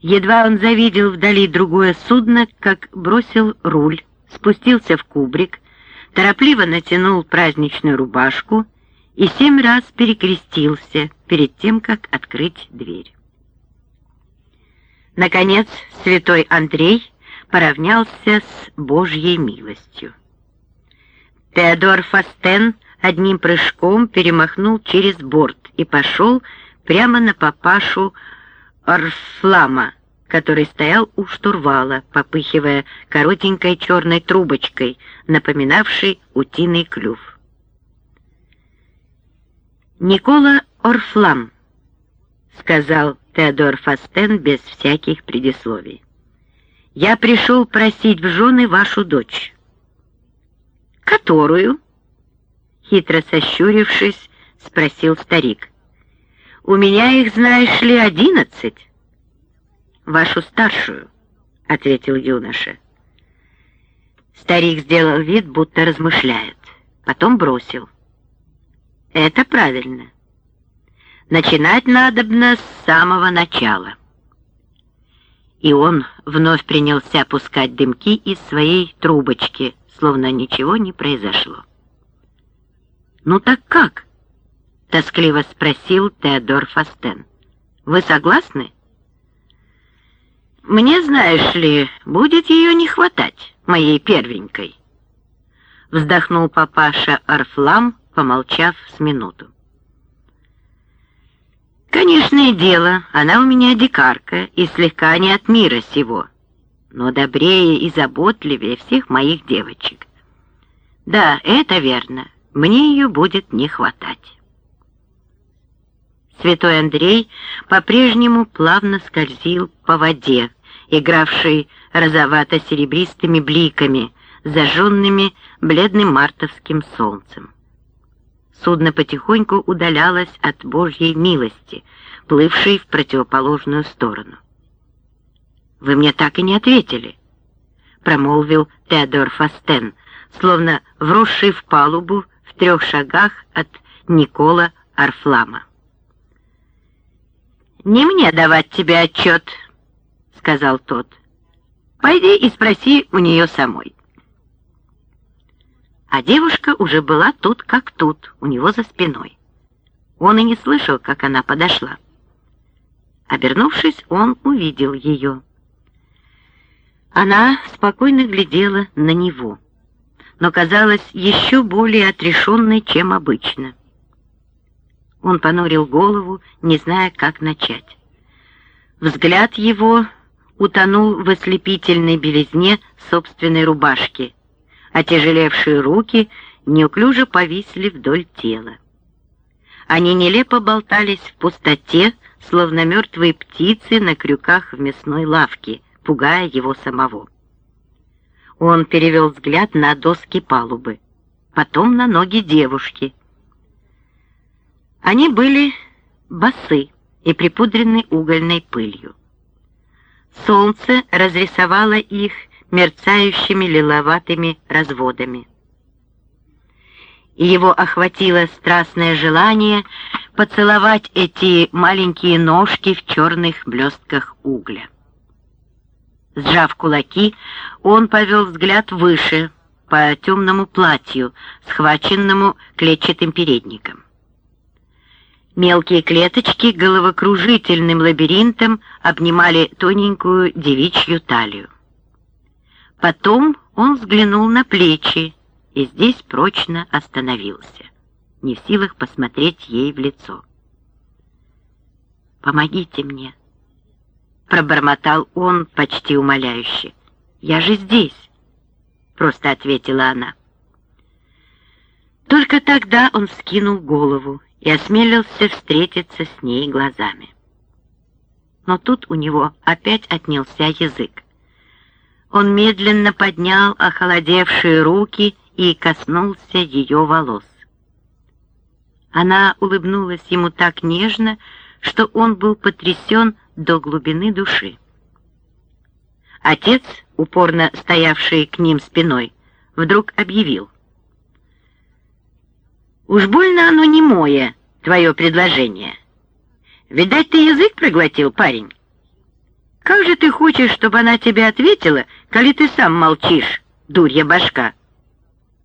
Едва он завидел вдали другое судно, как бросил руль, спустился в кубрик, торопливо натянул праздничную рубашку и семь раз перекрестился перед тем, как открыть дверь. Наконец, святой Андрей поравнялся с Божьей милостью. Теодор Фастен одним прыжком перемахнул через борт и пошел прямо на папашу Орфлама, который стоял у штурвала, попыхивая коротенькой черной трубочкой, напоминавшей утиный клюв. «Никола Орфлам», — сказал Теодор Фастен без всяких предисловий. «Я пришел просить в жены вашу дочь». «Которую?» Хитро сощурившись, спросил старик. У меня их, знаешь ли, одиннадцать. Вашу старшую, ответил юноша. Старик сделал вид, будто размышляет, потом бросил. Это правильно. Начинать надобно с самого начала. И он вновь принялся пускать дымки из своей трубочки, словно ничего не произошло. «Ну так как?» — тоскливо спросил Теодор Фастен. «Вы согласны?» «Мне, знаешь ли, будет ее не хватать, моей первенькой», — вздохнул папаша Арфлам, помолчав с минуту. «Конечное дело, она у меня дикарка и слегка не от мира сего, но добрее и заботливее всех моих девочек. Да, это верно, мне ее будет не хватать». Святой Андрей по-прежнему плавно скользил по воде, игравшей розовато-серебристыми бликами, зажженными бледным мартовским солнцем. Судно потихоньку удалялось от Божьей милости, плывшей в противоположную сторону. «Вы мне так и не ответили», — промолвил Теодор Фастен, словно вросший в палубу в трех шагах от Никола Арфлама. «Не мне давать тебе отчет», — сказал тот. «Пойди и спроси у нее самой». А девушка уже была тут как тут, у него за спиной. Он и не слышал, как она подошла. Обернувшись, он увидел ее. Она спокойно глядела на него, но казалась еще более отрешенной, чем обычно. Он понурил голову, не зная, как начать. Взгляд его утонул в ослепительной белизне собственной рубашки. Отяжелевшие руки неуклюже повисли вдоль тела. Они нелепо болтались в пустоте, словно мертвые птицы на крюках в мясной лавке, пугая его самого. Он перевел взгляд на доски палубы, потом на ноги девушки, они были босы и припудрены угольной пылью. Солнце разрисовало их мерцающими лиловатыми разводами. И его охватило страстное желание поцеловать эти маленькие ножки в черных блестках угля. Сжав кулаки, он повел взгляд выше, по темному платью, схваченному клетчатым передником. Мелкие клеточки головокружительным лабиринтом обнимали тоненькую девичью талию. Потом он взглянул на плечи и здесь прочно остановился, не в силах посмотреть ей в лицо. «Помогите мне», — пробормотал он почти умоляюще. «Я же здесь», — просто ответила она. Только тогда он вскинул голову и осмелился встретиться с ней глазами. Но тут у него опять отнялся язык. Он медленно поднял охолодевшие руки и коснулся ее волос. Она улыбнулась ему так нежно, что он был потрясен до глубины души. Отец, упорно стоявший к ним спиной, вдруг объявил — Уж больно оно не мое, твое предложение. Видать, ты язык проглотил, парень. Как же ты хочешь, чтобы она тебе ответила, коли ты сам молчишь, дурья башка?»